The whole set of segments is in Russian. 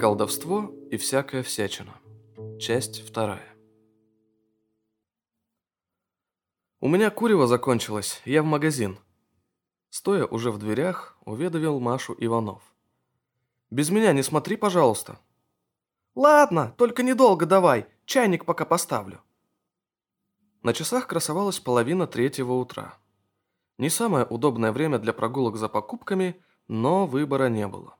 Колдовство и всякая всячина. Часть вторая. У меня курево закончилось, я в магазин. Стоя уже в дверях, уведовал Машу Иванов. Без меня не смотри, пожалуйста. Ладно, только недолго давай, чайник пока поставлю. На часах красовалась половина третьего утра. Не самое удобное время для прогулок за покупками, но выбора не было.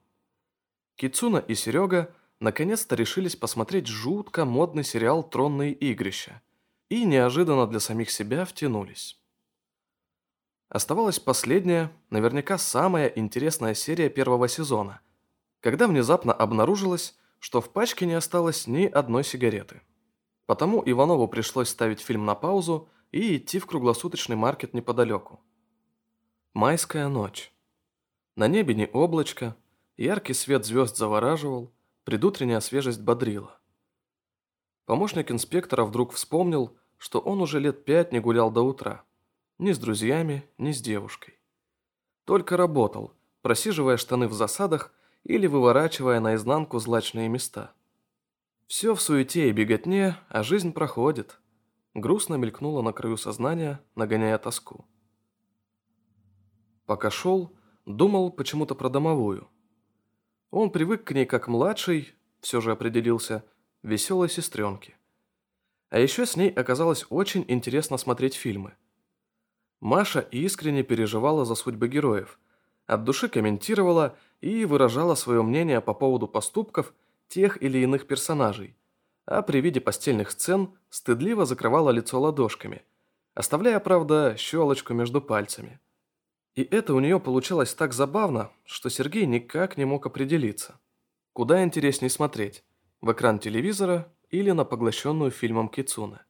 Кицуна и Серега наконец-то решились посмотреть жутко модный сериал «Тронные игрища» и неожиданно для самих себя втянулись. Оставалась последняя, наверняка самая интересная серия первого сезона, когда внезапно обнаружилось, что в пачке не осталось ни одной сигареты. Потому Иванову пришлось ставить фильм на паузу и идти в круглосуточный маркет неподалеку. Майская ночь. На небе не облачко, яркий свет звезд завораживал, предутренняя свежесть бодрила. Помощник инспектора вдруг вспомнил, что он уже лет пять не гулял до утра. Ни с друзьями, ни с девушкой. Только работал, просиживая штаны в засадах или выворачивая наизнанку злачные места. Все в суете и беготне, а жизнь проходит. Грустно мелькнуло на краю сознания, нагоняя тоску. Пока шел, думал почему-то про домовую. Он привык к ней как младший, все же определился, веселой сестренке. А еще с ней оказалось очень интересно смотреть фильмы. Маша искренне переживала за судьбы героев, от души комментировала и выражала свое мнение по поводу поступков тех или иных персонажей, а при виде постельных сцен стыдливо закрывала лицо ладошками, оставляя, правда, щелочку между пальцами. И это у нее получалось так забавно, что Сергей никак не мог определиться. Куда интереснее смотреть, в экран телевизора или на поглощенную фильмом Кицуна.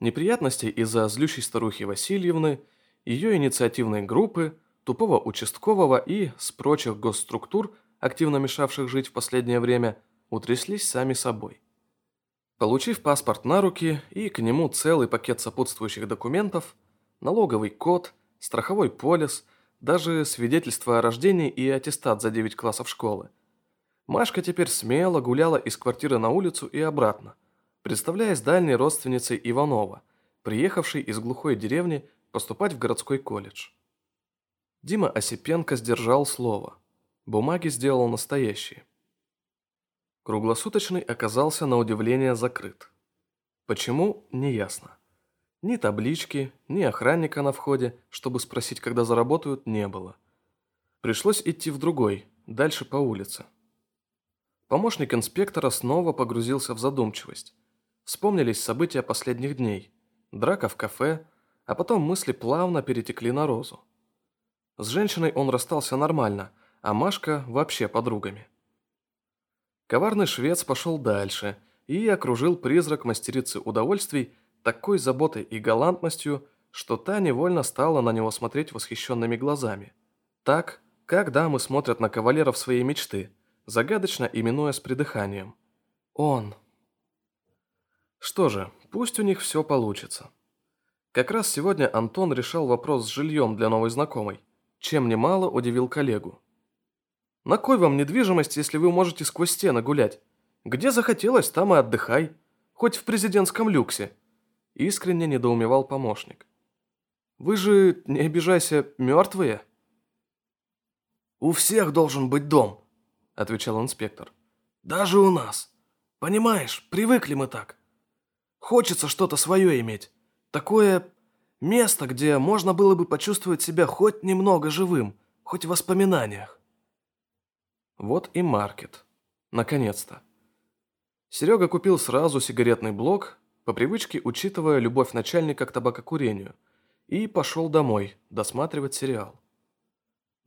Неприятностей из-за злющей старухи Васильевны, ее инициативной группы, тупого участкового и с прочих госструктур, активно мешавших жить в последнее время, утряслись сами собой. Получив паспорт на руки и к нему целый пакет сопутствующих документов, налоговый код – страховой полис, даже свидетельство о рождении и аттестат за 9 классов школы. Машка теперь смело гуляла из квартиры на улицу и обратно, представляясь дальней родственницей Иванова, приехавшей из глухой деревни поступать в городской колледж. Дима Осипенко сдержал слово. Бумаги сделал настоящие. Круглосуточный оказался на удивление закрыт. Почему, неясно. Ни таблички, ни охранника на входе, чтобы спросить, когда заработают, не было. Пришлось идти в другой, дальше по улице. Помощник инспектора снова погрузился в задумчивость. Вспомнились события последних дней. Драка в кафе, а потом мысли плавно перетекли на Розу. С женщиной он расстался нормально, а Машка вообще подругами. Коварный швец пошел дальше и окружил призрак мастерицы удовольствий такой заботой и галантностью, что та невольно стала на него смотреть восхищенными глазами. Так, как дамы смотрят на кавалеров своей мечты, загадочно именуя с придыханием. Он. Что же, пусть у них все получится. Как раз сегодня Антон решал вопрос с жильем для новой знакомой, чем немало удивил коллегу. «На кой вам недвижимость, если вы можете сквозь стены гулять? Где захотелось, там и отдыхай. Хоть в президентском люксе. Искренне недоумевал помощник. «Вы же, не обижайся, мертвые?» «У всех должен быть дом», — отвечал инспектор. «Даже у нас. Понимаешь, привыкли мы так. Хочется что-то свое иметь. Такое место, где можно было бы почувствовать себя хоть немного живым, хоть в воспоминаниях». Вот и маркет. Наконец-то. Серега купил сразу сигаретный блок по привычке учитывая любовь начальника к табакокурению, и пошел домой досматривать сериал.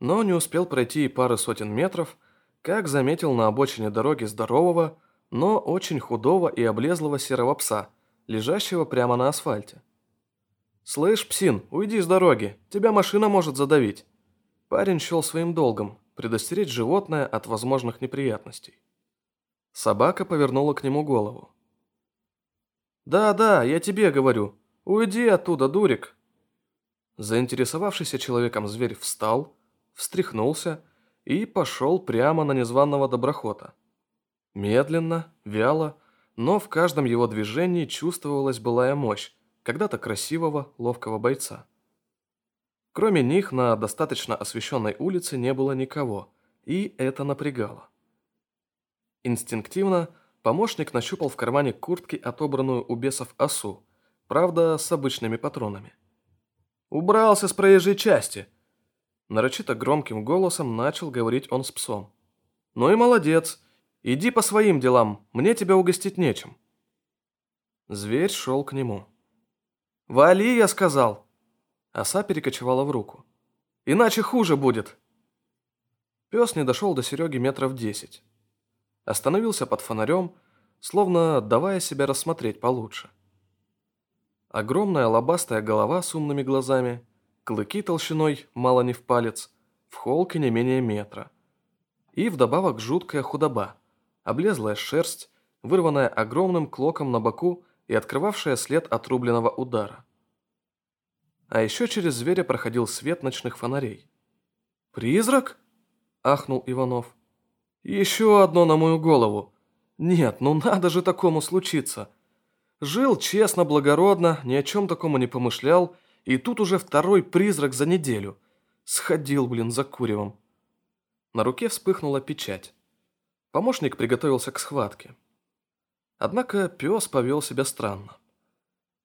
Но не успел пройти и пары сотен метров, как заметил на обочине дороги здорового, но очень худого и облезлого серого пса, лежащего прямо на асфальте. «Слышь, псин, уйди с дороги, тебя машина может задавить». Парень счел своим долгом предостеречь животное от возможных неприятностей. Собака повернула к нему голову. «Да-да, я тебе говорю. Уйди оттуда, дурик!» Заинтересовавшийся человеком зверь встал, встряхнулся и пошел прямо на незваного доброхота. Медленно, вяло, но в каждом его движении чувствовалась былая мощь, когда-то красивого, ловкого бойца. Кроме них на достаточно освещенной улице не было никого, и это напрягало. Инстинктивно помощник нащупал в кармане куртки отобранную у бесов осу, правда, с обычными патронами. «Убрался с проезжей части!» Нарочито громким голосом начал говорить он с псом. «Ну и молодец! Иди по своим делам, мне тебя угостить нечем!» Зверь шел к нему. «Вали, я сказал!» Оса перекочевала в руку. «Иначе хуже будет!» Пес не дошел до Сереги метров десять. Остановился под фонарем, словно давая себя рассмотреть получше. Огромная лобастая голова с умными глазами, клыки толщиной мало не в палец, в холке не менее метра. И вдобавок жуткая худоба, облезлая шерсть, вырванная огромным клоком на боку и открывавшая след отрубленного удара. А еще через зверя проходил свет ночных фонарей. «Призрак?» – ахнул Иванов. «Еще одно на мою голову. Нет, ну надо же такому случиться. Жил честно, благородно, ни о чем такому не помышлял, и тут уже второй призрак за неделю. Сходил, блин, за куревом». На руке вспыхнула печать. Помощник приготовился к схватке. Однако пес повел себя странно.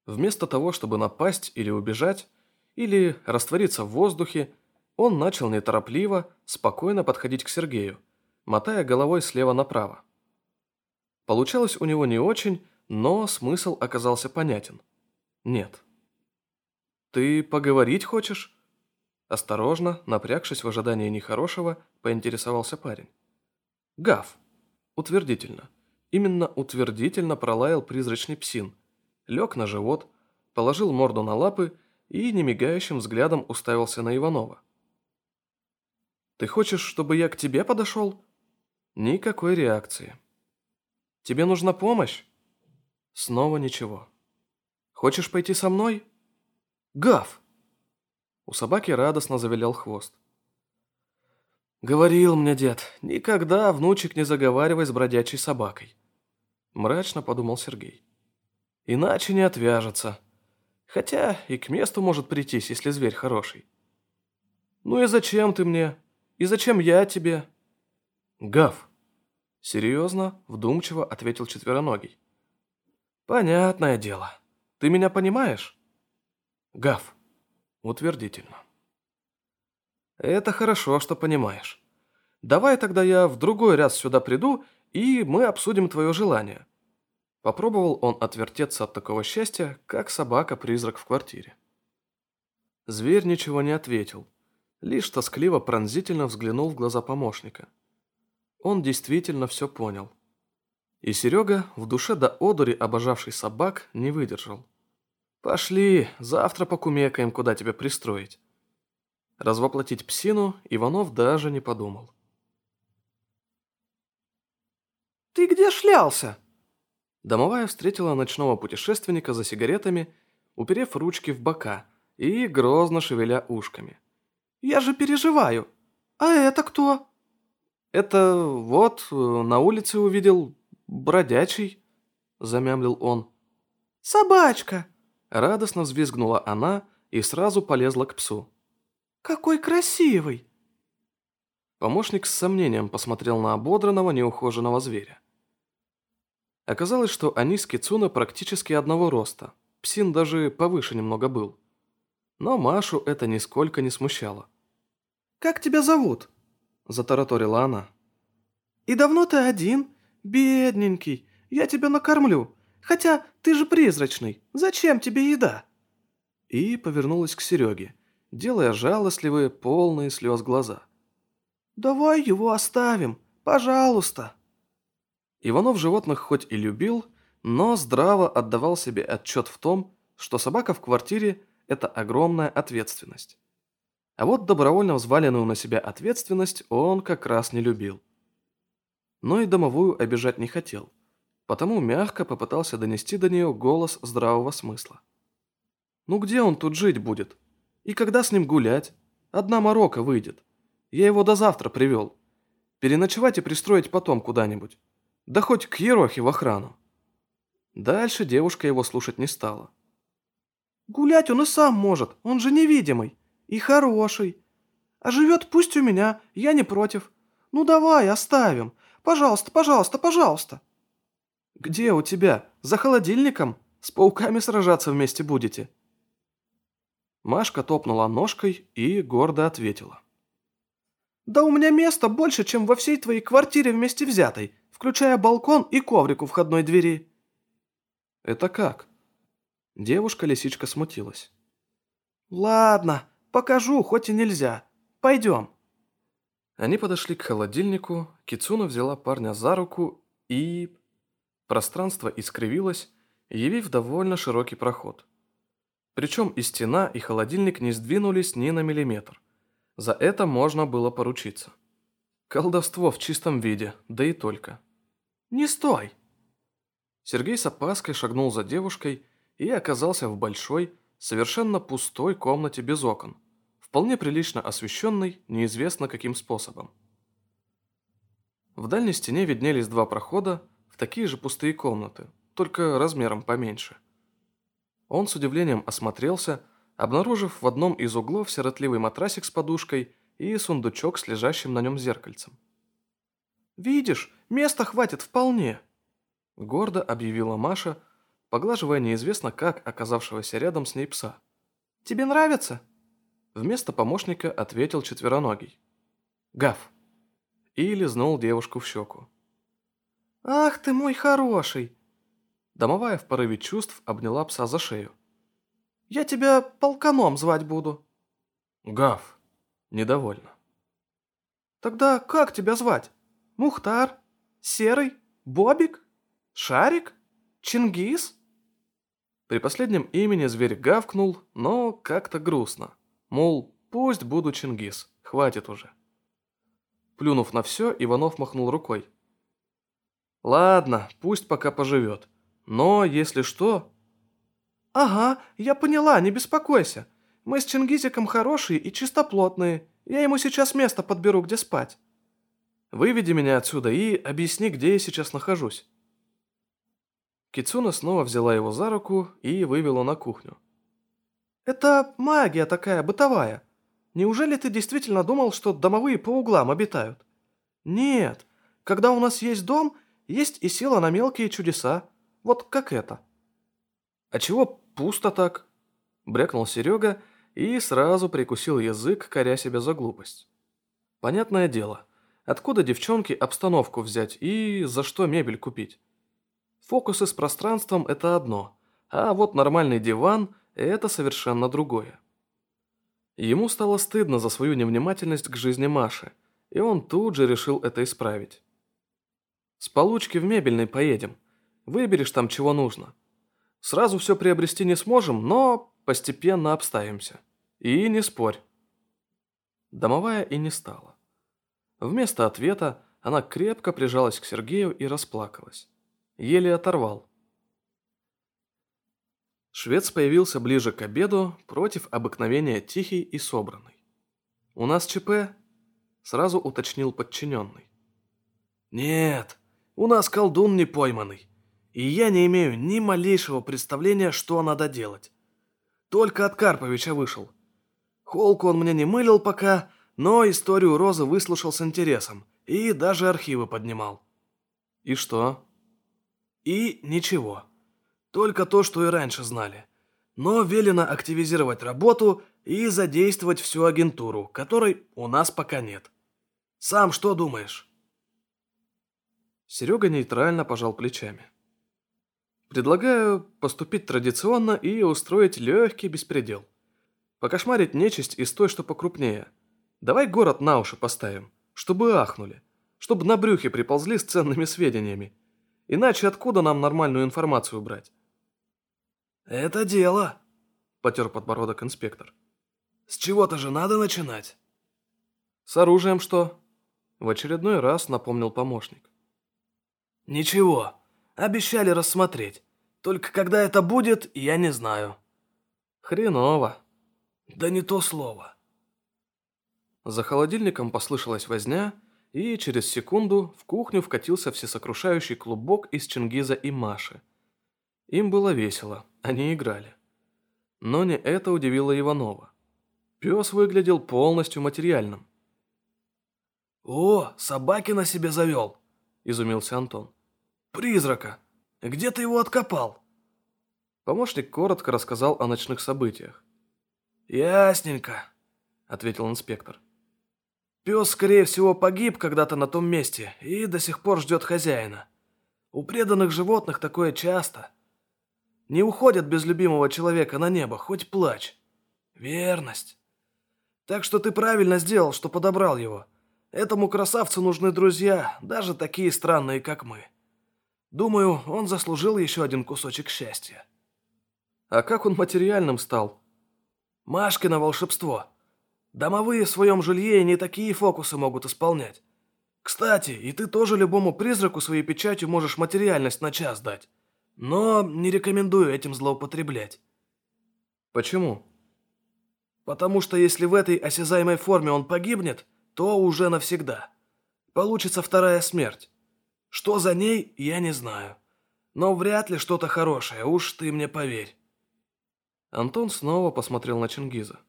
Вместо того, чтобы напасть или убежать, или раствориться в воздухе, он начал неторопливо, спокойно подходить к Сергею, мотая головой слева направо. Получалось у него не очень, но смысл оказался понятен. Нет. «Ты поговорить хочешь?» Осторожно, напрягшись в ожидании нехорошего, поинтересовался парень. «Гав!» Утвердительно. Именно утвердительно пролаял призрачный псин, лег на живот, положил морду на лапы и немигающим взглядом уставился на Иванова. «Ты хочешь, чтобы я к тебе подошел?» Никакой реакции. «Тебе нужна помощь?» Снова ничего. «Хочешь пойти со мной?» «Гав!» У собаки радостно завилял хвост. «Говорил мне дед, никогда, внучек, не заговаривай с бродячей собакой», мрачно подумал Сергей. «Иначе не отвяжется». Хотя и к месту может прийтись, если зверь хороший. Ну и зачем ты мне? И зачем я тебе? Гав. Серьезно, вдумчиво ответил четвероногий. Понятное дело. Ты меня понимаешь? Гав. Утвердительно. Это хорошо, что понимаешь. Давай тогда я в другой раз сюда приду, и мы обсудим твое желание. Попробовал он отвертеться от такого счастья, как собака-призрак в квартире. Зверь ничего не ответил, лишь тоскливо пронзительно взглянул в глаза помощника. Он действительно все понял. И Серега, в душе до одури обожавший собак, не выдержал. «Пошли, завтра покумекаем, куда тебя пристроить». Развоплотить псину Иванов даже не подумал. «Ты где шлялся?» Домовая встретила ночного путешественника за сигаретами, уперев ручки в бока и грозно шевеля ушками. «Я же переживаю. А это кто?» «Это вот, на улице увидел бродячий», — замямлил он. «Собачка!» — радостно взвизгнула она и сразу полезла к псу. «Какой красивый!» Помощник с сомнением посмотрел на ободранного неухоженного зверя. Оказалось, что они с Кицуна практически одного роста. Псин даже повыше немного был. Но Машу это нисколько не смущало. «Как тебя зовут?» – затараторила она. «И давно ты один? Бедненький, я тебя накормлю. Хотя ты же призрачный, зачем тебе еда?» И повернулась к Сереге, делая жалостливые, полные слез глаза. «Давай его оставим, пожалуйста!» Иванов животных хоть и любил, но здраво отдавал себе отчет в том, что собака в квартире – это огромная ответственность. А вот добровольно взваленную на себя ответственность он как раз не любил. Но и домовую обижать не хотел, потому мягко попытался донести до нее голос здравого смысла. «Ну где он тут жить будет? И когда с ним гулять? Одна морока выйдет. Я его до завтра привел. Переночевать и пристроить потом куда-нибудь. Да хоть к Ерохе в охрану. Дальше девушка его слушать не стала. Гулять он и сам может, он же невидимый. И хороший. А живет пусть у меня, я не против. Ну давай, оставим. Пожалуйста, пожалуйста, пожалуйста. Где у тебя? За холодильником? С пауками сражаться вместе будете?» Машка топнула ножкой и гордо ответила. «Да у меня места больше, чем во всей твоей квартире вместе взятой, включая балкон и коврик у входной двери». «Это как?» Девушка-лисичка смутилась. «Ладно, покажу, хоть и нельзя. Пойдем». Они подошли к холодильнику, Кицуна взяла парня за руку и... Пространство искривилось, явив довольно широкий проход. Причем и стена, и холодильник не сдвинулись ни на миллиметр. За это можно было поручиться. Колдовство в чистом виде, да и только. «Не стой!» Сергей с опаской шагнул за девушкой и оказался в большой, совершенно пустой комнате без окон, вполне прилично освещенной неизвестно каким способом. В дальней стене виднелись два прохода, такие же пустые комнаты, только размером поменьше. Он с удивлением осмотрелся, обнаружив в одном из углов сиротливый матрасик с подушкой и сундучок с лежащим на нем зеркальцем. «Видишь, места хватит вполне», — гордо объявила Маша, поглаживая неизвестно как оказавшегося рядом с ней пса. «Тебе нравится?» Вместо помощника ответил четвероногий. «Гав!» И лизнул девушку в щеку. «Ах ты мой хороший!» Домовая в порыве чувств обняла пса за шею. «Я тебя полканом звать буду». «Гав!» Недовольно. «Тогда как тебя звать? Мухтар? Серый? Бобик? Шарик? Чингис?» При последнем имени зверь гавкнул, но как-то грустно. Мол, пусть буду Чингис, хватит уже. Плюнув на все, Иванов махнул рукой. Ладно, пусть пока поживет. Но, если что... Ага, я поняла, не беспокойся. Мы с Чингизиком хорошие и чистоплотные. Я ему сейчас место подберу, где спать. Выведи меня отсюда и объясни, где я сейчас нахожусь. Кицуна снова взяла его за руку и вывела на кухню. «Это магия такая, бытовая. Неужели ты действительно думал, что домовые по углам обитают? Нет, когда у нас есть дом, есть и сила на мелкие чудеса, вот как это». «А чего пусто так?» – брякнул Серега и сразу прикусил язык, коря себя за глупость. «Понятное дело, откуда девчонке обстановку взять и за что мебель купить? Фокусы с пространством – это одно, а вот нормальный диван – это совершенно другое». Ему стало стыдно за свою невнимательность к жизни Маши, и он тут же решил это исправить. С получки в мебельной поедем. Выберешь там, чего нужно. Сразу все приобрести не сможем, но постепенно обставимся. И не спорь. Домовая и не стала. Вместо ответа она крепко прижалась к Сергею и расплакалась. Еле оторвал. Швец появился ближе к обеду, против обыкновения тихий и собранный. «У нас ЧП?» – сразу уточнил подчиненный. «Нет, у нас колдун не пойманный, и я не имею ни малейшего представления, что надо делать. Только от Карповича вышел. Холку он мне не мылил пока, но историю Розы выслушал с интересом и даже архивы поднимал. И что? И ничего. Только то, что и раньше знали. Но велено активизировать работу и задействовать всю агентуру, которой у нас пока нет. Сам что думаешь? Серега нейтрально пожал плечами. Предлагаю поступить традиционно и устроить легкий беспредел. Покошмарить нечисть из той, что покрупнее. Давай город на уши поставим, чтобы ахнули, чтобы на брюхе приползли с ценными сведениями. Иначе откуда нам нормальную информацию брать? «Это дело», — потер подбородок инспектор. «С чего-то же надо начинать». «С оружием что?» — в очередной раз напомнил помощник. «Ничего, обещали рассмотреть. Только когда это будет, я не знаю». «Хреново». «Да не то слово». За холодильником послышалась возня, и через секунду в кухню вкатился всесокрушающий клубок из Чингиза и Маши. Им было весело, они играли. Но не это удивило Иванова. Пес выглядел полностью материальным. «О, собаки на себе завел!» – изумился Антон. «Призрака! Где ты его откопал?» Помощник коротко рассказал о ночных событиях. «Ясненько», – ответил инспектор. «Пес, скорее всего, погиб когда-то на том месте и до сих пор ждет хозяина. У преданных животных такое часто. Не уходят без любимого человека на небо, хоть плачь. Верность. Так что ты правильно сделал, что подобрал его. Этому красавцу нужны друзья, даже такие странные, как мы. Думаю, он заслужил еще один кусочек счастья». «А как он материальным стал?» Машкино волшебство. Домовые в своем жилье не такие фокусы могут исполнять. Кстати, и ты тоже любому призраку своей печатью можешь материальность на час дать. Но не рекомендую этим злоупотреблять. Почему? Потому что если в этой осязаемой форме он погибнет, то уже навсегда. Получится вторая смерть. Что за ней, я не знаю. Но вряд ли что-то хорошее, уж ты мне поверь. Антон снова посмотрел на Чингиза.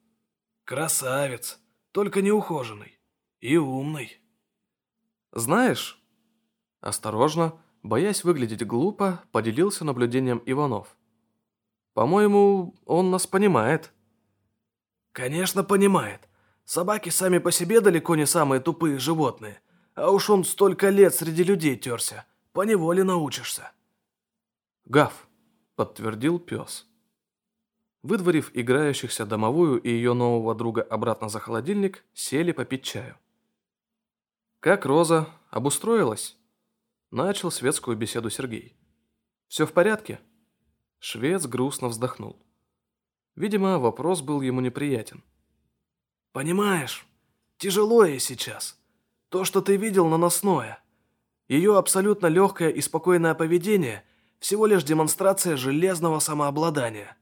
«Красавец, только неухоженный и умный». «Знаешь...» Осторожно, боясь выглядеть глупо, поделился наблюдением Иванов. «По-моему, он нас понимает». «Конечно, понимает. Собаки сами по себе далеко не самые тупые животные. А уж он столько лет среди людей терся. Поневоле научишься». «Гав», — подтвердил пес. Выдворив играющихся домовую и ее нового друга обратно за холодильник, сели попить чаю. «Как Роза? Обустроилась?» Начал светскую беседу Сергей. «Все в порядке?» Швец грустно вздохнул. Видимо, вопрос был ему неприятен. «Понимаешь, тяжело ей сейчас. То, что ты видел, наносное. Ее абсолютно легкое и спокойное поведение – всего лишь демонстрация железного самообладания».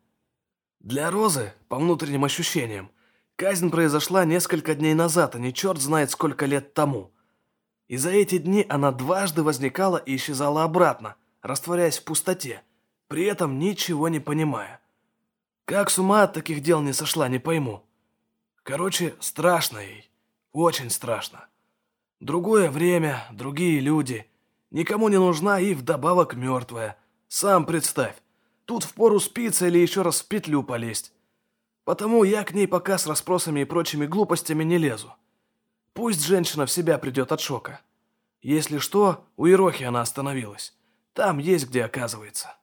Для Розы, по внутренним ощущениям, казнь произошла несколько дней назад, а не черт знает сколько лет тому. И за эти дни она дважды возникала и исчезала обратно, растворяясь в пустоте, при этом ничего не понимая. Как с ума от таких дел не сошла, не пойму. Короче, страшно ей. Очень страшно. Другое время, другие люди. Никому не нужна и вдобавок мертвая. Сам представь, Тут впору спиться или еще раз в петлю полезть. Потому я к ней пока с расспросами и прочими глупостями не лезу. Пусть женщина в себя придет от шока. Если что, у Ирохи она остановилась. Там есть где оказывается.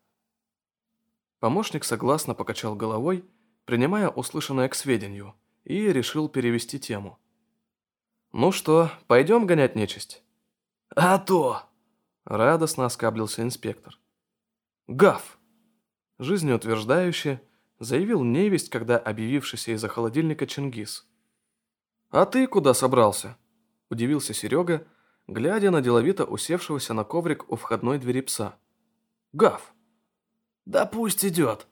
Помощник согласно покачал головой, принимая услышанное к сведению, и решил перевести тему. «Ну что, пойдем гонять нечисть?» «А то!» – радостно оскаблился инспектор. «Гав!» жизнеутверждающе заявил невесть, когда объявившийся из-за холодильника Чингис. «А ты куда собрался?» – удивился Серега, глядя на деловито усевшегося на коврик у входной двери пса. «Гав!» «Да пусть идет!»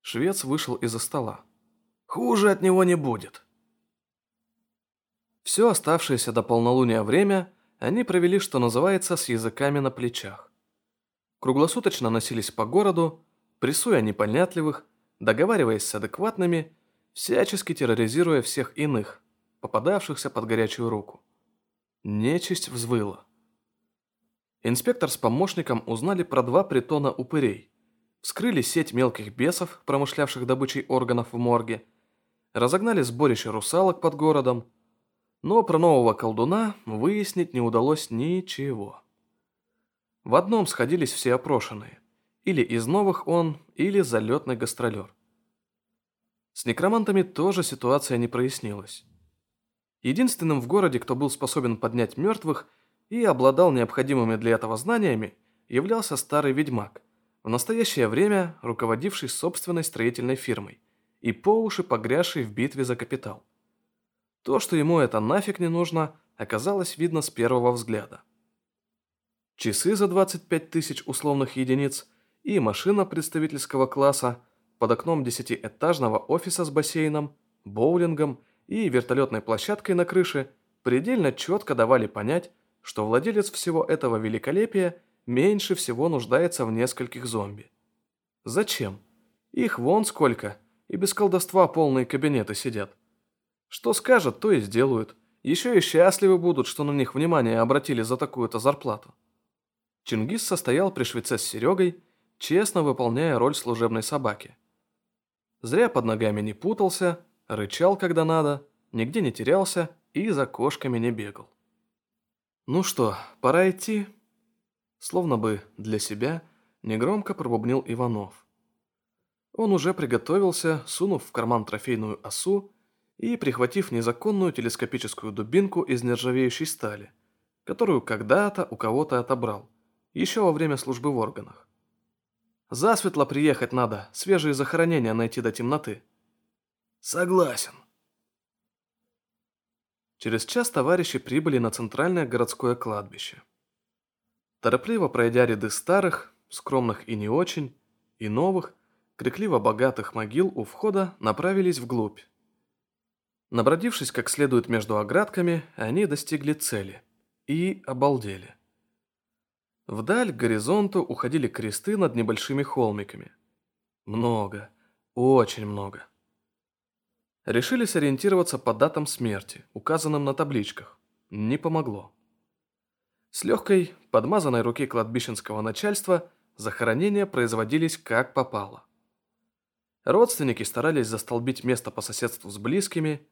Швец вышел из-за стола. «Хуже от него не будет!» Все оставшееся до полнолуния время они провели, что называется, с языками на плечах. Круглосуточно носились по городу, прессуя непонятливых, договариваясь с адекватными, всячески терроризируя всех иных, попадавшихся под горячую руку. Нечисть взвыла. Инспектор с помощником узнали про два притона упырей, вскрыли сеть мелких бесов, промышлявших добычей органов в морге, разогнали сборище русалок под городом, но про нового колдуна выяснить не удалось ничего. В одном сходились все опрошенные – или из новых он, или залетный гастролер. С некромантами тоже ситуация не прояснилась. Единственным в городе, кто был способен поднять мертвых и обладал необходимыми для этого знаниями, являлся старый ведьмак, в настоящее время руководивший собственной строительной фирмой и по уши погрязший в битве за капитал. То, что ему это нафиг не нужно, оказалось видно с первого взгляда. Часы за 25 тысяч условных единиц – и машина представительского класса под окном десятиэтажного офиса с бассейном, боулингом и вертолетной площадкой на крыше предельно четко давали понять, что владелец всего этого великолепия меньше всего нуждается в нескольких зомби. Зачем? Их вон сколько, и без колдовства полные кабинеты сидят. Что скажут, то и сделают. Еще и счастливы будут, что на них внимание обратили за такую-то зарплату. Чингис состоял при швеце с Серегой, честно выполняя роль служебной собаки. Зря под ногами не путался, рычал, когда надо, нигде не терялся и за кошками не бегал. «Ну что, пора идти?» Словно бы для себя негромко пробубнил Иванов. Он уже приготовился, сунув в карман трофейную осу и прихватив незаконную телескопическую дубинку из нержавеющей стали, которую когда-то у кого-то отобрал, еще во время службы в органах. Засветло приехать надо, свежие захоронения найти до темноты. Согласен. Через час товарищи прибыли на центральное городское кладбище. Торопливо пройдя ряды старых, скромных и не очень, и новых, крикливо богатых могил у входа направились вглубь. Набродившись как следует между оградками, они достигли цели и обалдели. Вдаль к горизонту уходили кресты над небольшими холмиками. Много, очень много. Решили сориентироваться по датам смерти, указанным на табличках. Не помогло. С легкой, подмазанной руки кладбищенского начальства захоронения производились как попало. Родственники старались застолбить место по соседству с близкими,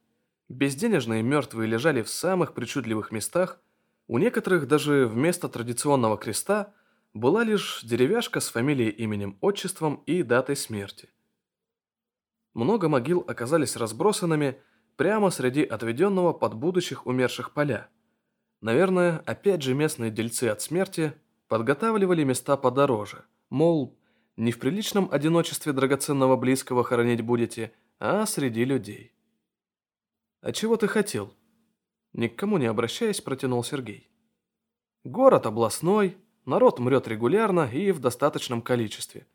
безденежные мертвые лежали в самых причудливых местах, у некоторых даже вместо традиционного креста была лишь деревяшка с фамилией, именем, отчеством и датой смерти. Много могил оказались разбросанными прямо среди отведенного под будущих умерших поля. Наверное, опять же местные дельцы от смерти подготавливали места подороже, мол, не в приличном одиночестве драгоценного близкого хоронить будете, а среди людей. «А чего ты хотел?» Ни к кому не обращаясь, протянул Сергей. «Город областной, народ мрет регулярно и в достаточном количестве.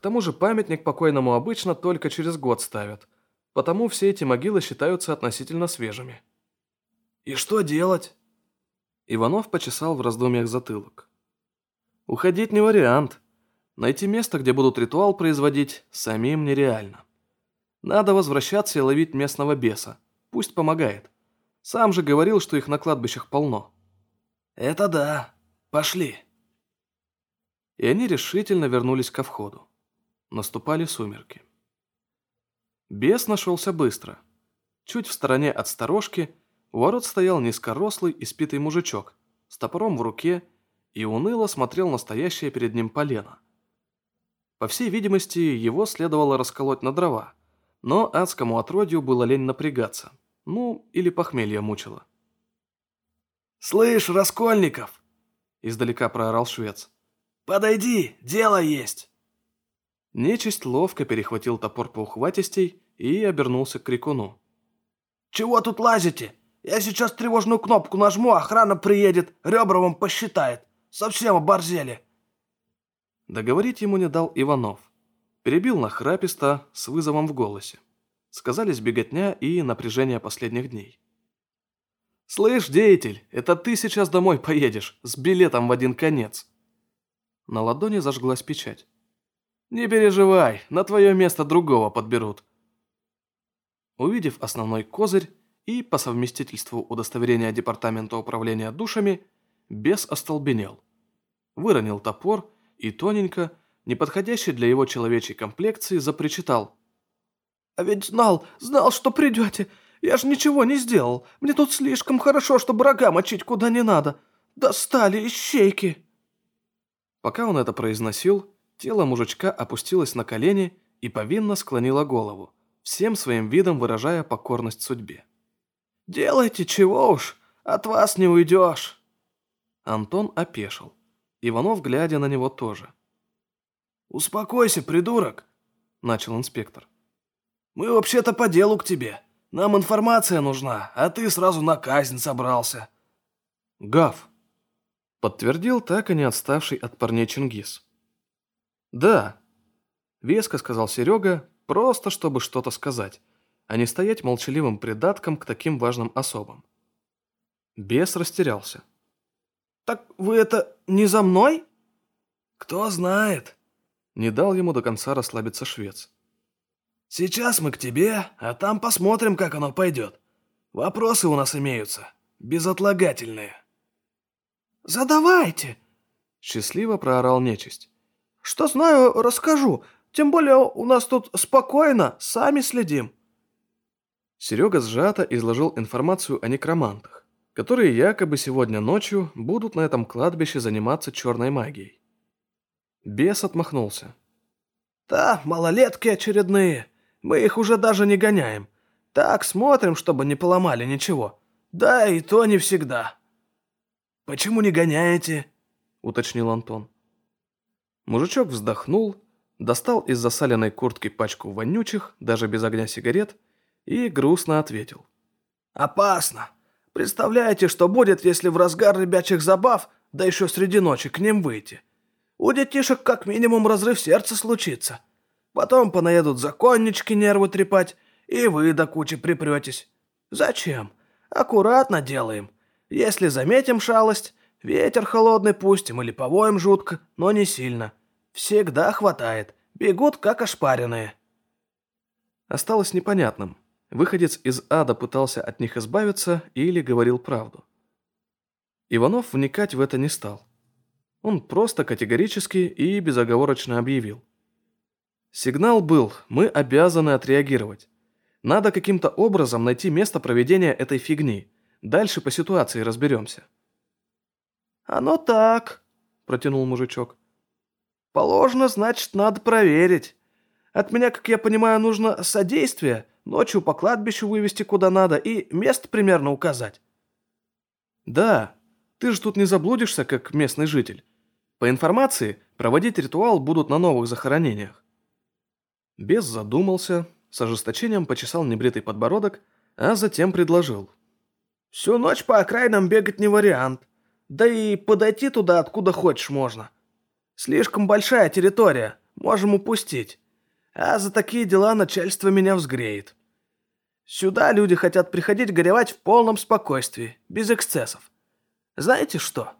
К тому же памятник покойному обычно только через год ставят, потому все эти могилы считаются относительно свежими». «И что делать?» Иванов почесал в раздумьях затылок. «Уходить не вариант. Найти место, где будут ритуал производить, самим нереально. Надо возвращаться и ловить местного беса. Пусть помогает. Сам же говорил, что их на кладбищах полно. Это да. Пошли. И они решительно вернулись ко входу. Наступали сумерки. Бес нашелся быстро. Чуть в стороне от сторожки у ворот стоял низкорослый и спитый мужичок с топором в руке и уныло смотрел на стоящее перед ним полено. По всей видимости, его следовало расколоть на дрова, но адскому отродью было лень напрягаться. Ну, или похмелье мучило. «Слышь, Раскольников!» Издалека проорал швец. «Подойди, дело есть!» Нечисть ловко перехватил топор по ухватистей и обернулся к крикуну. «Чего тут лазите? Я сейчас тревожную кнопку нажму, охрана приедет, ребра вам посчитает. Совсем оборзели!» Договорить ему не дал Иванов. Перебил нахраписто с вызовом в голосе сказались беготня и напряжение последних дней. «Слышь, деятель, это ты сейчас домой поедешь, с билетом в один конец!» На ладони зажглась печать. «Не переживай, на твое место другого подберут». Увидев основной козырь и, по совместительству удостоверения Департамента управления душами, бес остолбенел. Выронил топор и тоненько, неподходящий для его человечьей комплекции, запричитал – а ведь знал, знал, что придете. Я ж ничего не сделал. Мне тут слишком хорошо, чтобы рога мочить куда не надо. Достали ищейки!» Пока он это произносил, тело мужичка опустилось на колени и повинно склонило голову, всем своим видом выражая покорность судьбе. «Делайте чего уж, от вас не уйдешь!» Антон опешил. Иванов, глядя на него, тоже. «Успокойся, придурок!» – начал инспектор. Мы вообще-то по делу к тебе. Нам информация нужна, а ты сразу на казнь собрался». «Гав», — подтвердил так и не отставший от парней Чингис. «Да», — веско сказал Серега, просто чтобы что-то сказать, а не стоять молчаливым придатком к таким важным особам. Бес растерялся. «Так вы это не за мной?» «Кто знает?» Не дал ему до конца расслабиться швец. «Сейчас мы к тебе, а там посмотрим, как оно пойдет. Вопросы у нас имеются, безотлагательные». «Задавайте!» Счастливо проорал нечисть. «Что знаю, расскажу. Тем более у нас тут спокойно, сами следим». Серега сжато изложил информацию о некромантах, которые якобы сегодня ночью будут на этом кладбище заниматься черной магией. Бес отмахнулся. «Да, малолетки очередные. Мы их уже даже не гоняем. Так смотрим, чтобы не поломали ничего. Да, и то не всегда». «Почему не гоняете?» – уточнил Антон. Мужичок вздохнул, достал из засаленной куртки пачку вонючих, даже без огня сигарет, и грустно ответил. «Опасно. Представляете, что будет, если в разгар ребячих забав, да еще среди ночи, к ним выйти? У детишек как минимум разрыв сердца случится. Потом понаедут законнички нервы трепать, и вы до кучи припретесь. Зачем? Аккуратно делаем. Если заметим шалость, ветер холодный пустим или повоем жутко, но не сильно. Всегда хватает. Бегут как ошпаренные». Осталось непонятным, выходец из ада пытался от них избавиться или говорил правду. Иванов вникать в это не стал. Он просто категорически и безоговорочно объявил. Сигнал был, мы обязаны отреагировать. Надо каким-то образом найти место проведения этой фигни. Дальше по ситуации разберемся. «Оно так», – протянул мужичок. «Положено, значит, надо проверить. От меня, как я понимаю, нужно содействие, ночью по кладбищу вывести куда надо и место примерно указать». «Да, ты же тут не заблудишься, как местный житель. По информации, проводить ритуал будут на новых захоронениях». Бес задумался, с ожесточением почесал небритый подбородок, а затем предложил. «Всю ночь по окраинам бегать не вариант. Да и подойти туда откуда хочешь можно. Слишком большая территория, можем упустить. А за такие дела начальство меня взгреет. Сюда люди хотят приходить горевать в полном спокойствии, без эксцессов. Знаете что?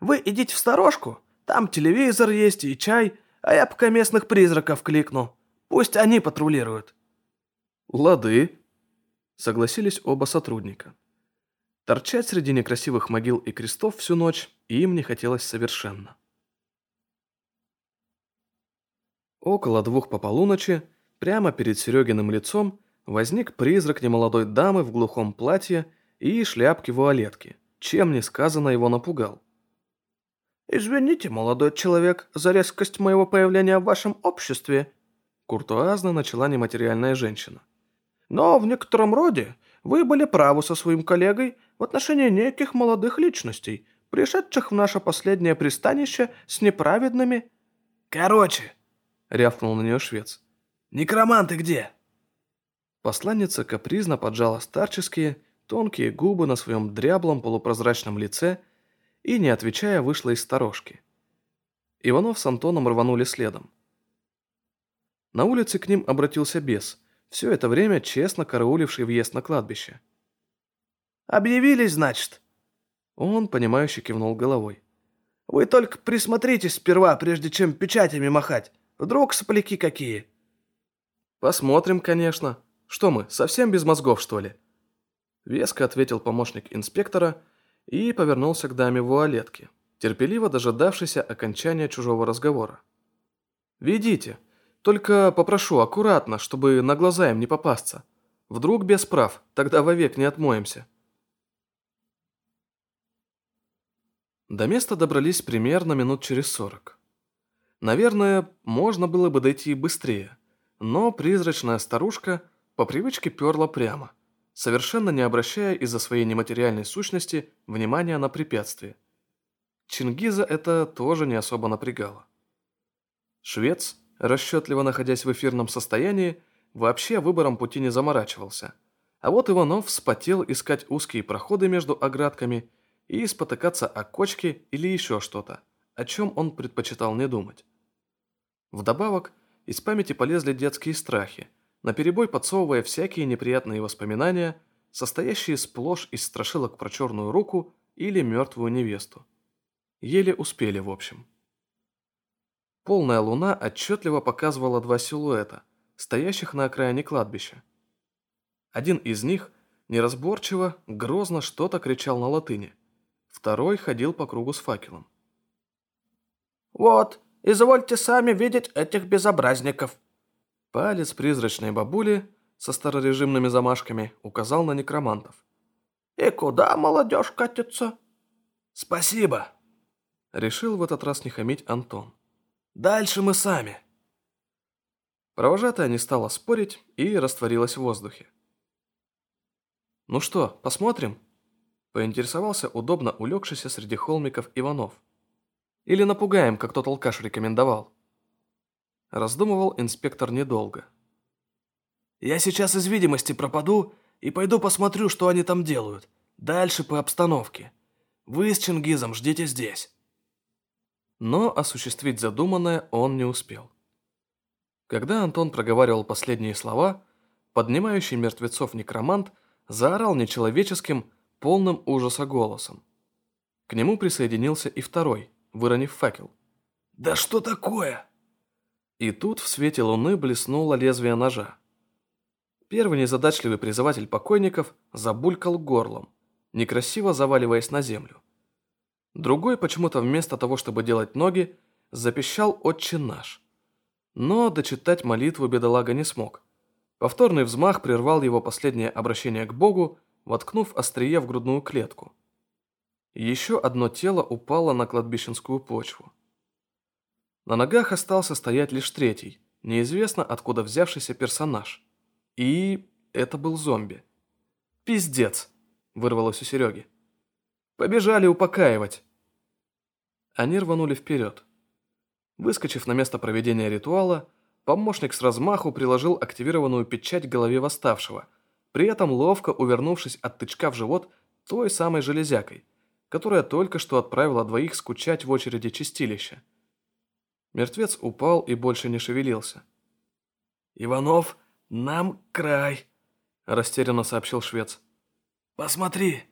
Вы идите в сторожку, там телевизор есть и чай, а я пока местных призраков кликну. Пусть они патрулируют». «Лады», — согласились оба сотрудника. Торчать среди некрасивых могил и крестов всю ночь им не хотелось совершенно. Около двух по полуночи, прямо перед Серегиным лицом, возник призрак немолодой дамы в глухом платье и шляпке вуалетки, чем несказанно его напугал. «Извините, молодой человек, за резкость моего появления в вашем обществе», куртуазно начала нематериальная женщина. «Но в некотором роде вы были правы со своим коллегой в отношении неких молодых личностей, пришедших в наше последнее пристанище с неправедными...» «Короче», — рявкнул на нее швец, — «некроманты где?» Посланница капризно поджала старческие, тонкие губы на своем дряблом полупрозрачном лице и, не отвечая, вышла из сторожки. Иванов с Антоном рванули следом. На улице к ним обратился бес, все это время честно карауливший въезд на кладбище. «Объявились, значит?» Он, понимающе кивнул головой. «Вы только присмотритесь сперва, прежде чем печатями махать. Вдруг сопляки какие?» «Посмотрим, конечно. Что мы, совсем без мозгов, что ли?» Веско ответил помощник инспектора и повернулся к даме вуалетки, терпеливо дожидавшейся окончания чужого разговора. «Ведите, только попрошу аккуратно, чтобы на глаза им не попасться. Вдруг без прав, тогда вовек не отмоемся». До места добрались примерно минут через сорок. Наверное, можно было бы дойти быстрее, но призрачная старушка по привычке перла прямо, совершенно не обращая из-за своей нематериальной сущности внимания на препятствия. Чингиза это тоже не особо напрягало. Швец, расчетливо находясь в эфирном состоянии, вообще выбором пути не заморачивался. А вот Иванов вспотел искать узкие проходы между оградками и спотыкаться о кочке или еще что-то, о чем он предпочитал не думать. Вдобавок, из памяти полезли детские страхи, наперебой подсовывая всякие неприятные воспоминания, состоящие сплошь из страшилок про черную руку или мертвую невесту. Еле успели, в общем. Полная луна отчетливо показывала два силуэта, стоящих на окраине кладбища. Один из них, неразборчиво, грозно что-то кричал на латыни. Второй ходил по кругу с факелом. «Вот, извольте сами видеть этих безобразников!» Палец призрачной бабули со старорежимными замашками указал на некромантов. «И куда молодежь катится?» «Спасибо!» Решил в этот раз не хамить Антон. «Дальше мы сами!» Провожатая не стала спорить и растворилась в воздухе. «Ну что, посмотрим?» Поинтересовался удобно улегшийся среди холмиков Иванов. «Или напугаем, как тот алкаш рекомендовал?» Раздумывал инспектор недолго. «Я сейчас из видимости пропаду и пойду посмотрю, что они там делают. Дальше по обстановке. Вы с Чингизом ждите здесь». Но осуществить задуманное он не успел. Когда Антон проговаривал последние слова, поднимающий мертвецов некромант заорал нечеловеческим, полным ужаса голосом. К нему присоединился и второй, выронив факел. «Да что такое?» И тут в свете луны блеснуло лезвие ножа. Первый незадачливый призыватель покойников забулькал горлом, некрасиво заваливаясь на землю. Другой почему-то вместо того, чтобы делать ноги, запищал «Отче наш». Но дочитать молитву бедолага не смог. Повторный взмах прервал его последнее обращение к Богу, воткнув острие в грудную клетку. Еще одно тело упало на кладбищенскую почву. На ногах остался стоять лишь третий, неизвестно откуда взявшийся персонаж. И это был зомби. «Пиздец!» – вырвалось у Сереги. «Побежали упокаивать!» Они рванули вперед. Выскочив на место проведения ритуала, помощник с размаху приложил активированную печать к голове восставшего, при этом ловко увернувшись от тычка в живот той самой железякой, которая только что отправила двоих скучать в очереди чистилища. Мертвец упал и больше не шевелился. «Иванов, нам край», – растерянно сообщил швец. «Посмотри!»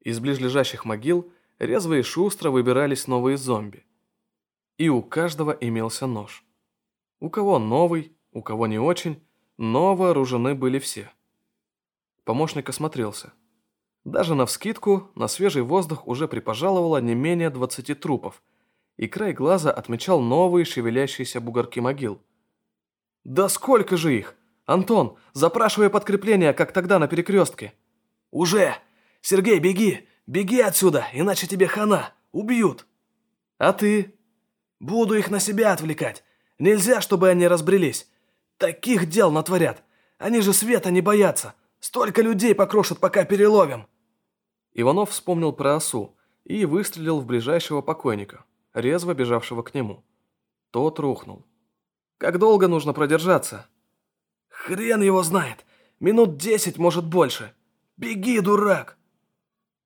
Из ближлежащих могил резво и шустро выбирались новые зомби. И у каждого имелся нож. У кого новый, у кого не очень, но вооружены были все. Помощник осмотрелся. Даже навскидку на свежий воздух уже припожаловало не менее двадцати трупов – и край глаза отмечал новые шевелящиеся бугорки могил. «Да сколько же их! Антон, запрашивай подкрепление, как тогда на перекрестке!» «Уже! Сергей, беги! Беги отсюда, иначе тебе хана! Убьют!» «А ты?» «Буду их на себя отвлекать. Нельзя, чтобы они разбрелись. Таких дел натворят. Они же света не боятся. Столько людей покрошат, пока переловим!» Иванов вспомнил про осу и выстрелил в ближайшего покойника резво бежавшего к нему. Тот рухнул. «Как долго нужно продержаться?» «Хрен его знает! Минут десять, может, больше! Беги, дурак!»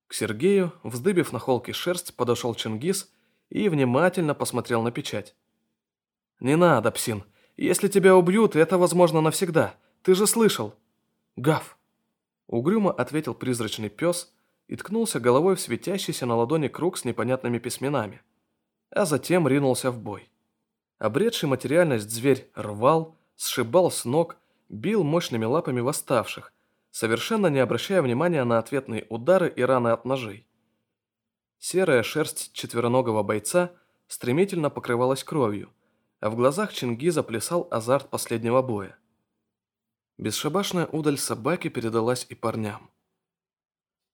К Сергею, вздыбив на холке шерсть, подошел Чингис и внимательно посмотрел на печать. «Не надо, псин. Если тебя убьют, это возможно навсегда. Ты же слышал!» «Гав!» Угрюмо ответил призрачный пес и ткнулся головой в светящийся на ладони круг с непонятными письменами а затем ринулся в бой. Обретший материальность зверь рвал, сшибал с ног, бил мощными лапами восставших, совершенно не обращая внимания на ответные удары и раны от ножей. Серая шерсть четвероногого бойца стремительно покрывалась кровью, а в глазах Чингиза плясал азарт последнего боя. Бесшабашная удаль собаки передалась и парням.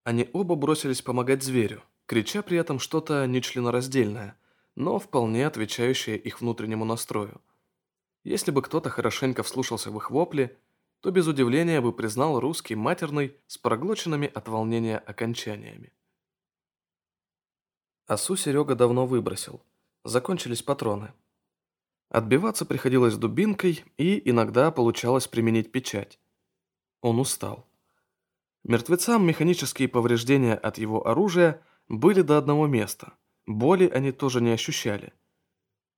Они оба бросились помогать зверю, крича при этом что-то нечленораздельное – но вполне отвечающее их внутреннему настрою. Если бы кто-то хорошенько вслушался в их вопли, то без удивления бы признал русский матерный с проглоченными от волнения окончаниями. Осу Серега давно выбросил. Закончились патроны. Отбиваться приходилось дубинкой, и иногда получалось применить печать. Он устал. Мертвецам механические повреждения от его оружия были до одного места – Боли они тоже не ощущали.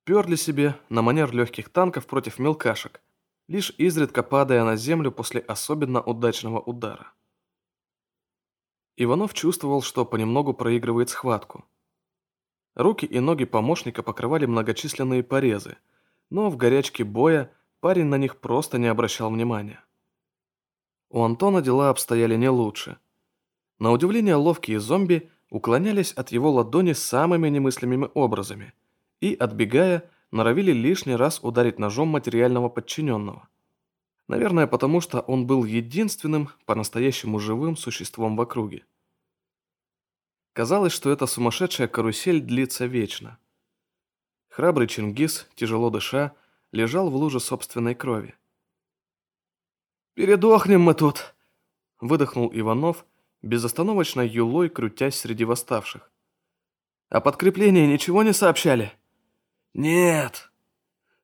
Перли себе на манер легких танков против мелкашек, лишь изредка падая на землю после особенно удачного удара. Иванов чувствовал, что понемногу проигрывает схватку. Руки и ноги помощника покрывали многочисленные порезы, но в горячке боя парень на них просто не обращал внимания. У Антона дела обстояли не лучше. На удивление ловкие зомби уклонялись от его ладони самыми немыслимыми образами и, отбегая, норовили лишний раз ударить ножом материального подчиненного. Наверное, потому что он был единственным по-настоящему живым существом в округе. Казалось, что эта сумасшедшая карусель длится вечно. Храбрый Чингис, тяжело дыша, лежал в луже собственной крови. «Передохнем мы тут!» – выдохнул Иванов, безостановочно юлой крутясь среди восставших. «А подкрепление ничего не сообщали?» «Нет.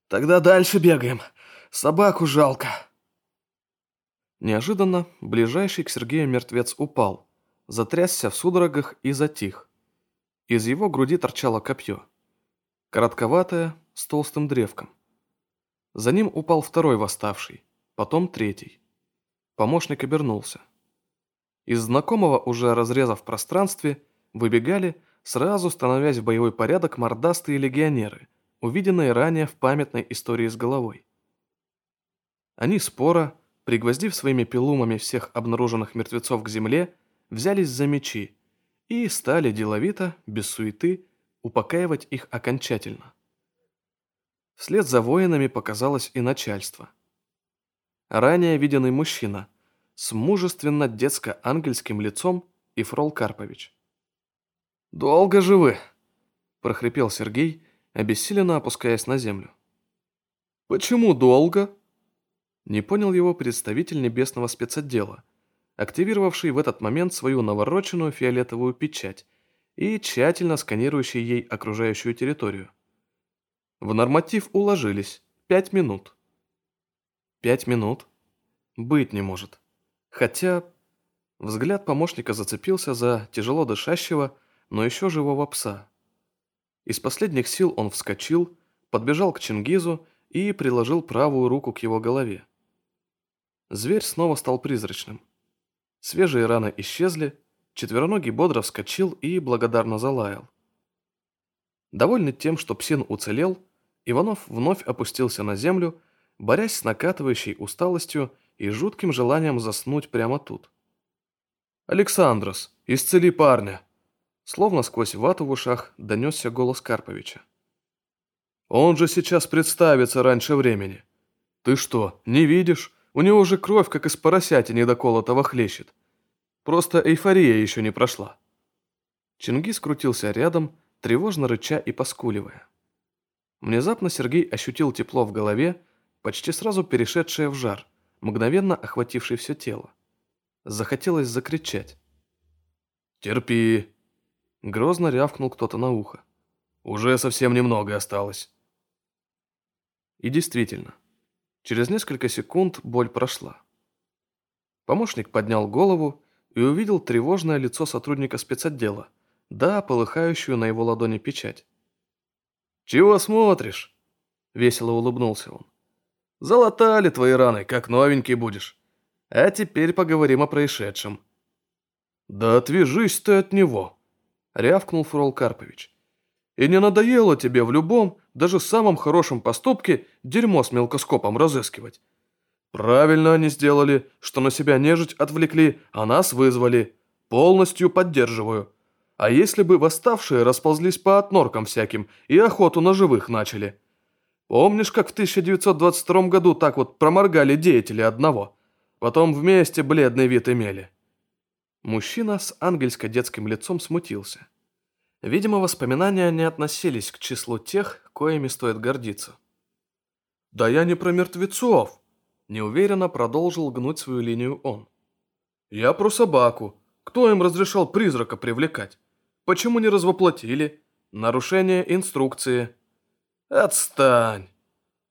Тогда дальше бегаем. Собаку жалко». Неожиданно ближайший к Сергею мертвец упал, затрясся в судорогах и затих. Из его груди торчало копье. Коротковатое, с толстым древком. За ним упал второй восставший, потом третий. Помощник обернулся. Из знакомого уже разреза в пространстве выбегали, сразу становясь в боевой порядок, мордастые легионеры, увиденные ранее в памятной истории с головой. Они спора, пригвоздив своими пилумами всех обнаруженных мертвецов к земле, взялись за мечи и стали деловито, без суеты, упокаивать их окончательно. Вслед за воинами показалось и начальство. Ранее виденный мужчина с мужественно детско-ангельским лицом и Фрол Карпович. «Долго же вы?» – прохрипел Сергей, обессиленно опускаясь на землю. «Почему долго?» Не понял его представитель небесного спецотдела, активировавший в этот момент свою навороченную фиолетовую печать и тщательно сканирующий ей окружающую территорию. В норматив уложились. Пять минут. Пять минут? Быть не может. Хотя... Взгляд помощника зацепился за тяжело дышащего, но еще живого пса. Из последних сил он вскочил, подбежал к Чингизу и приложил правую руку к его голове. Зверь снова стал призрачным. Свежие раны исчезли, четвероногий бодро вскочил и благодарно залаял. Довольный тем, что псин уцелел, Иванов вновь опустился на землю, борясь с накатывающей усталостью и жутким желанием заснуть прямо тут. «Александрос, исцели парня!» Словно сквозь вату в ушах донесся голос Карповича. «Он же сейчас представится раньше времени. Ты что, не видишь? У него уже кровь, как из поросяти недоколотого, хлещет. Просто эйфория еще не прошла». Чингис крутился рядом, тревожно рыча и поскуливая. Внезапно Сергей ощутил тепло в голове, почти сразу перешедшее в жар, мгновенно охвативший все тело. Захотелось закричать. «Терпи!» Грозно рявкнул кто-то на ухо. «Уже совсем немного осталось». И действительно, Через несколько секунд боль прошла. Помощник поднял голову и увидел тревожное лицо сотрудника спецотдела, да, полыхающую на его ладони печать. «Чего смотришь?» – весело улыбнулся он. «Залатали твои раны, как новенький будешь. А теперь поговорим о происшедшем». «Да отвяжись ты от него!» – рявкнул Фрол Карпович. «И не надоело тебе в любом, даже самом хорошем поступке дерьмо с мелкоскопом разыскивать. Правильно они сделали, что на себя нежить отвлекли, а нас вызвали. Полностью поддерживаю. А если бы восставшие расползлись по отноркам всяким и охоту на живых начали? Помнишь, как в 1922 году так вот проморгали деятели одного? Потом вместе бледный вид имели. Мужчина с ангельско-детским лицом смутился. Видимо, воспоминания не относились к числу тех, коими стоит гордиться. «Да я не про мертвецов!» Неуверенно продолжил гнуть свою линию он. «Я про собаку. Кто им разрешал призрака привлекать? Почему не развоплотили? Нарушение инструкции». «Отстань!»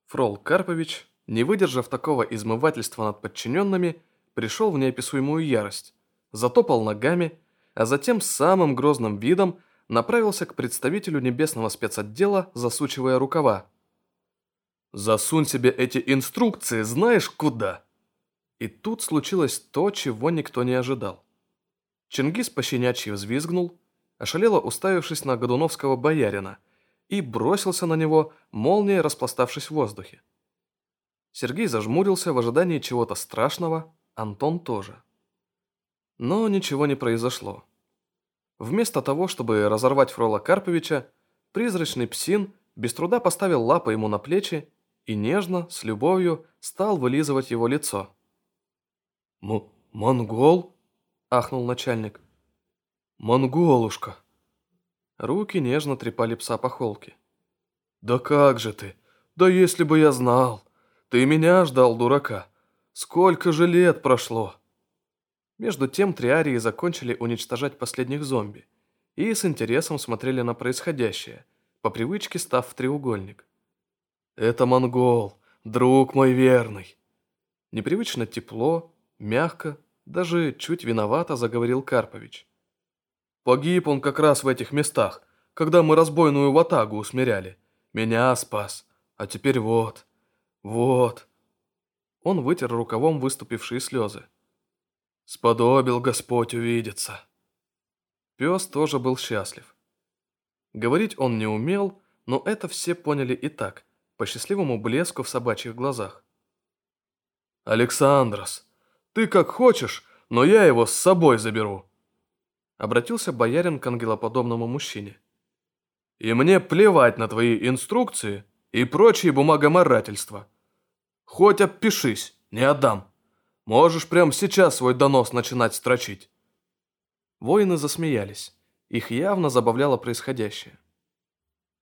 Фрол Карпович, не выдержав такого измывательства над подчиненными, пришел в неописуемую ярость, затопал ногами, а затем самым грозным видом направился к представителю небесного спецотдела, засучивая рукава. «Засунь себе эти инструкции знаешь куда?» И тут случилось то, чего никто не ожидал. Чингис пощенячьи взвизгнул, ошалело уставившись на Годуновского боярина, и бросился на него, молнией распластавшись в воздухе. Сергей зажмурился в ожидании чего-то страшного, Антон тоже. Но ничего не произошло. Вместо того, чтобы разорвать Фрола Карповича, призрачный псин без труда поставил лапы ему на плечи и нежно, с любовью, стал вылизывать его лицо. М «Монгол?» – ахнул начальник. «Монголушка!» Руки нежно трепали пса по холке. «Да как же ты! Да если бы я знал! Ты меня ждал, дурака! Сколько же лет прошло!» Между тем триарии закончили уничтожать последних зомби и с интересом смотрели на происходящее, по привычке став в треугольник. «Это монгол, друг мой верный!» Непривычно тепло, мягко, даже чуть виновато заговорил Карпович. «Погиб он как раз в этих местах, когда мы разбойную ватагу усмиряли. Меня спас, а теперь вот, вот...» Он вытер рукавом выступившие слезы. Сподобил Господь увидеться. Пес тоже был счастлив. Говорить он не умел, но это все поняли и так, по счастливому блеску в собачьих глазах. «Александрос, ты как хочешь, но я его с собой заберу», обратился боярин к ангелоподобному мужчине. «И мне плевать на твои инструкции и прочие бумагоморательства. Хоть опишись, не отдам». Можешь прямо сейчас свой донос начинать строчить». Воины засмеялись. Их явно забавляло происходящее.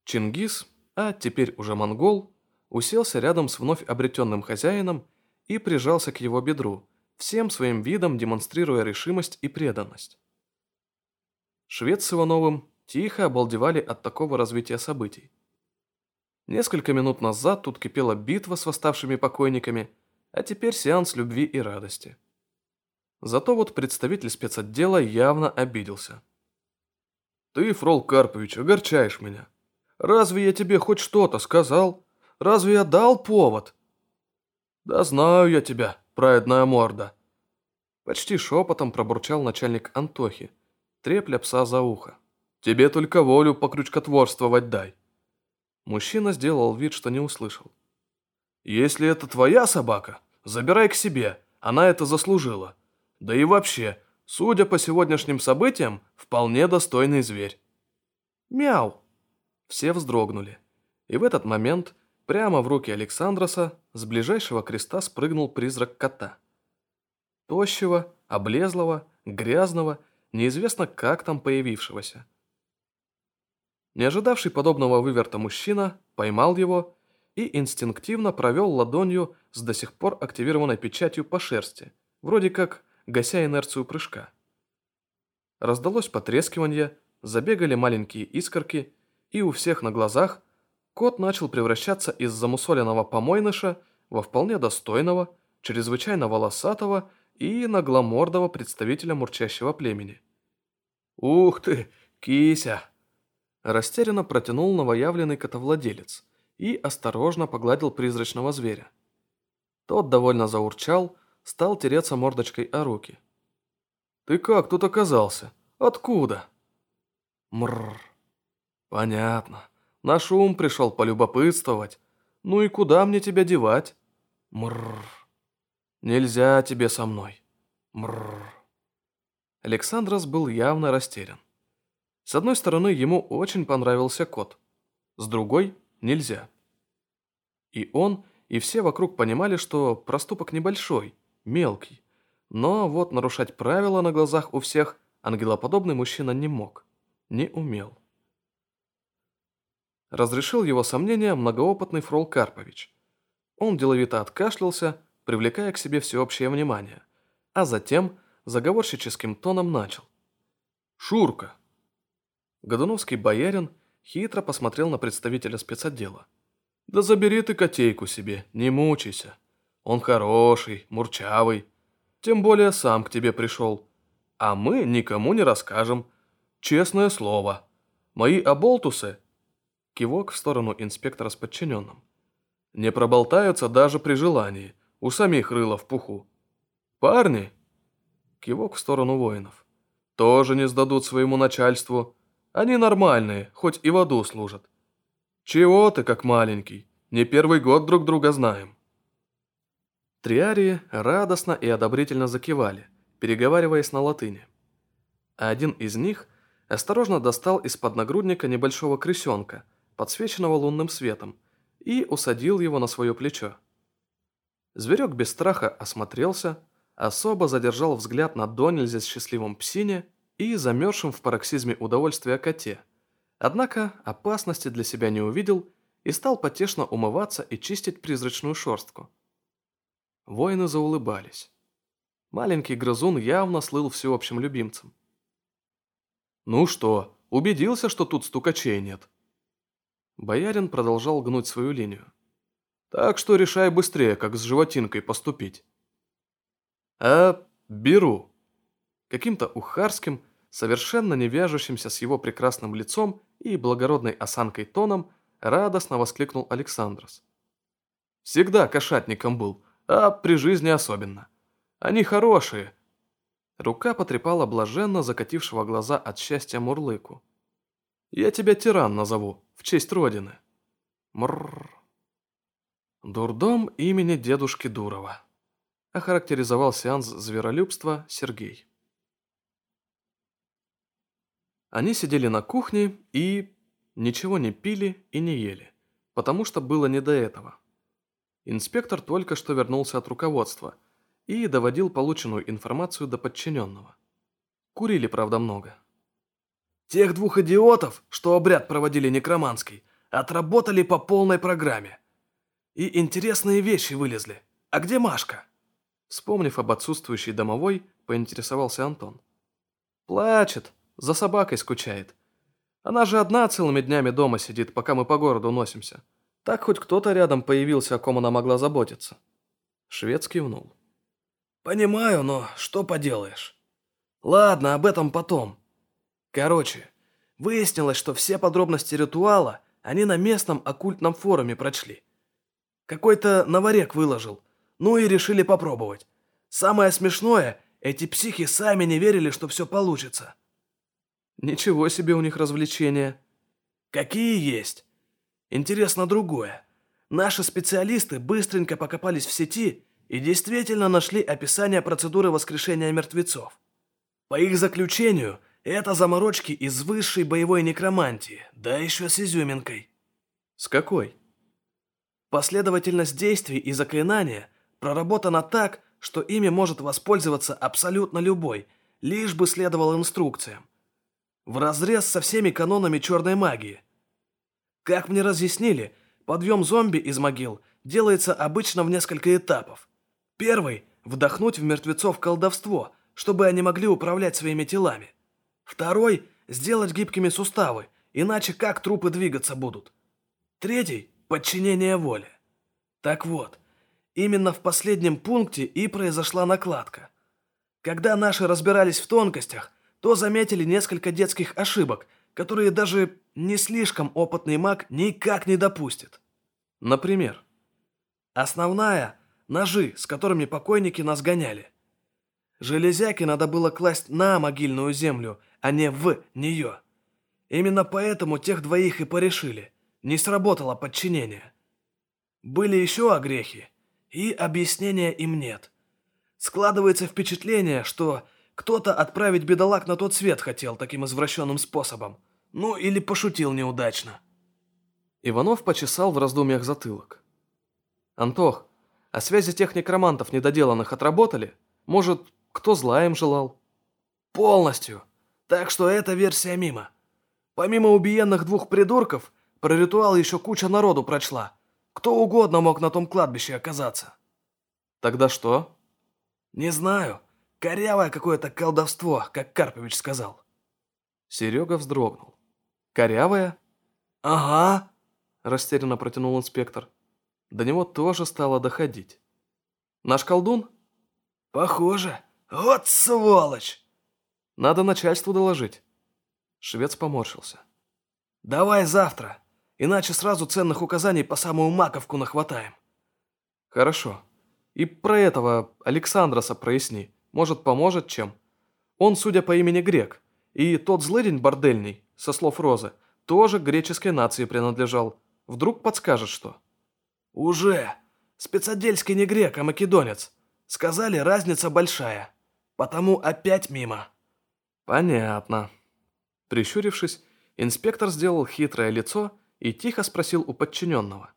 Чингис, а теперь уже монгол, уселся рядом с вновь обретенным хозяином и прижался к его бедру, всем своим видом демонстрируя решимость и преданность. Швед с Ивановым тихо обалдевали от такого развития событий. Несколько минут назад тут кипела битва с восставшими покойниками – а теперь сеанс любви и радости. Зато вот представитель спецотдела явно обиделся. «Ты, Фрол Карпович, огорчаешь меня. Разве я тебе хоть что-то сказал? Разве я дал повод?» «Да знаю я тебя, праведная морда!» Почти шепотом пробурчал начальник Антохи, трепля пса за ухо. «Тебе только волю покрючкотворствовать дай!» Мужчина сделал вид, что не услышал. Если это твоя собака, забирай к себе, она это заслужила. Да и вообще, судя по сегодняшним событиям, вполне достойный зверь. Мяу! Все вздрогнули. И в этот момент прямо в руки Александроса с ближайшего креста спрыгнул призрак кота. Тощего, облезлого, грязного, неизвестно как там появившегося. Не ожидавший подобного выверта мужчина поймал его и инстинктивно провел ладонью с до сих пор активированной печатью по шерсти, вроде как гася инерцию прыжка. Раздалось потрескивание, забегали маленькие искорки, и у всех на глазах кот начал превращаться из замусоленного помойныша во вполне достойного, чрезвычайно волосатого и нагломордого представителя мурчащего племени. «Ух ты, кися!» Растерянно протянул новоявленный котовладелец – и осторожно погладил призрачного зверя. Тот довольно заурчал, стал тереться мордочкой о руки. «Ты как тут оказался? Откуда?» «Мрррр. Понятно. На шум пришел полюбопытствовать. Ну и куда мне тебя девать? Мрррр. Нельзя тебе со мной. Мрррр». Александрос был явно растерян. С одной стороны, ему очень понравился кот. С другой нельзя. И он, и все вокруг понимали, что проступок небольшой, мелкий. Но вот нарушать правила на глазах у всех ангелоподобный мужчина не мог, не умел. Разрешил его сомнения многоопытный Фрол Карпович. Он деловито откашлялся, привлекая к себе всеобщее внимание, а затем заговорщическим тоном начал. «Шурка!» Годуновский боярин Хитро посмотрел на представителя спецотдела. «Да забери ты котейку себе, не мучайся. Он хороший, мурчавый. Тем более сам к тебе пришел. А мы никому не расскажем. Честное слово. Мои оболтусы...» Кивок в сторону инспектора с подчиненным. «Не проболтаются даже при желании. У самих рыло в пуху. Парни...» Кивок в сторону воинов. Тоже не сдадут своему начальству. Они нормальные, хоть и в аду служат. Чего ты, как маленький? Не первый год друг друга знаем. Триарии радостно и одобрительно закивали, переговариваясь на латыни. А один из них осторожно достал из-под нагрудника небольшого крысенка, подсвеченного лунным светом, и усадил его на свое плечо. Зверек без страха осмотрелся, особо задержал взгляд на до нельзя счастливом псине и замерзшем в пароксизме удовольствия коте. Однако опасности для себя не увидел и стал потешно умываться и чистить призрачную шерстку. Воины заулыбались. Маленький грызун явно слыл всеобщим любимцем. «Ну что, убедился, что тут стукачей нет?» Боярин продолжал гнуть свою линию. Так что решай быстрее, как с животинкой поступить. А беру. Каким-то ухарским, совершенно не вяжущимся с его прекрасным лицом и благородной осанкой тоном, радостно воскликнул Александрос. Всегда кошатником был, а при жизни особенно. Они хорошие. Рука потрепала блаженно закатившего глаза от счастья Мурлыку. Я тебя тиран назову, в честь родины. Мрррр. Дурдом имени дедушки Дурова. Охарактеризовал сеанс зверолюбства Сергей. Они сидели на кухне и ничего не пили и не ели, потому что было не до этого. Инспектор только что вернулся от руководства и доводил полученную информацию до подчиненного. Курили, правда, много. «Тех двух идиотов, что обряд проводили некроманский, отработали по полной программе. И интересные вещи вылезли. А где Машка?» Вспомнив об отсутствующей домовой, поинтересовался Антон. «Плачет, за собакой скучает. Она же одна целыми днями дома сидит, пока мы по городу носимся. Так хоть кто-то рядом появился, о ком она могла заботиться». Швед кивнул. «Понимаю, но что поделаешь. Ладно, об этом потом. Короче, выяснилось, что все подробности ритуала они на местном оккультном форуме прочли. Какой-то новорек выложил. Ну и решили попробовать. Самое смешное, эти психи сами не верили, что все получится. Ничего себе у них развлечения. Какие есть. Интересно другое. Наши специалисты быстренько покопались в сети и действительно нашли описание процедуры воскрешения мертвецов. По их заключению, это заморочки из высшей боевой некромантии, да еще с изюминкой. С какой? Последовательность действий и заклинания проработана так, что ими может воспользоваться абсолютно любой, лишь бы следовал инструкциям. Вразрез со всеми канонами черной магии. Как мне разъяснили, подъем зомби из могил делается обычно в несколько этапов. Первый – вдохнуть в мертвецов колдовство, чтобы они могли управлять своими телами. Второй – сделать гибкими суставы, иначе как трупы двигаться будут. Третий подчинение воле. Так вот, именно в последнем пункте и произошла накладка. Когда наши разбирались в тонкостях, то заметили несколько детских ошибок, которые даже не слишком опытный маг никак не допустит. Например? Основная – ножи, с которыми покойники нас гоняли. Железяки надо было класть на могильную землю, а не в нее. Именно поэтому тех двоих и порешили – не сработало подчинение. Были еще огрехи, и объяснения им нет. Складывается впечатление, что кто-то отправить бедолаг на тот свет хотел таким извращенным способом. Ну, или пошутил неудачно. Иванов почесал в раздумьях затылок. «Антох, а связи тех некромантов недоделанных отработали? Может, кто зла им желал?» «Полностью. Так что эта версия мимо. Помимо убиенных двух придурков, про ритуал еще куча народу прочла. Кто угодно мог на том кладбище оказаться. Тогда что? Не знаю. Корявое какое-то колдовство, как Карпович сказал. Серега вздрогнул. Корявое? Ага, растерянно протянул инспектор. До него тоже стало доходить. Наш колдун? Похоже. Вот сволочь! Надо начальству доложить. Швец поморщился. Давай завтра. Иначе сразу ценных указаний по самую маковку нахватаем. Хорошо. И про этого Александроса проясни. Может, поможет чем? Он, судя по имени Грек, и тот злыдень бордельный, со слов Розы, тоже к греческой нации принадлежал. Вдруг подскажет что. «Уже! Спецотдельский не грек, а македонец. Сказали, разница большая. Потому опять мимо». «Понятно». Прищурившись, инспектор сделал хитрое лицо и тихо спросил у подчиненного.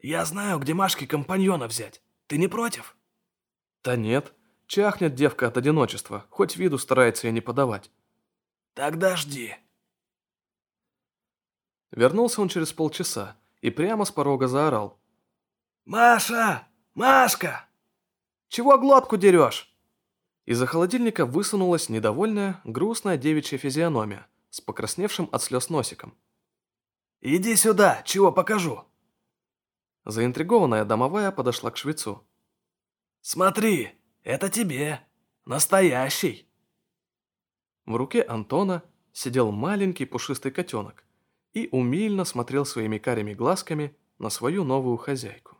«Я знаю, где Машке компаньона взять. Ты не против?» «Да нет. Чахнет девка от одиночества, хоть виду старается и не подавать». «Тогда жди». Вернулся он через полчаса и прямо с порога заорал. «Маша! Машка!» «Чего глотку дерешь?» Из-за холодильника высунулась недовольная, грустная девичья физиономия с покрасневшим от слез носиком. «Иди сюда, чего покажу!» Заинтригованная домовая подошла к швецу. «Смотри, это тебе! Настоящий!» В руке Антона сидел маленький пушистый котенок и умильно смотрел своими карими глазками на свою новую хозяйку.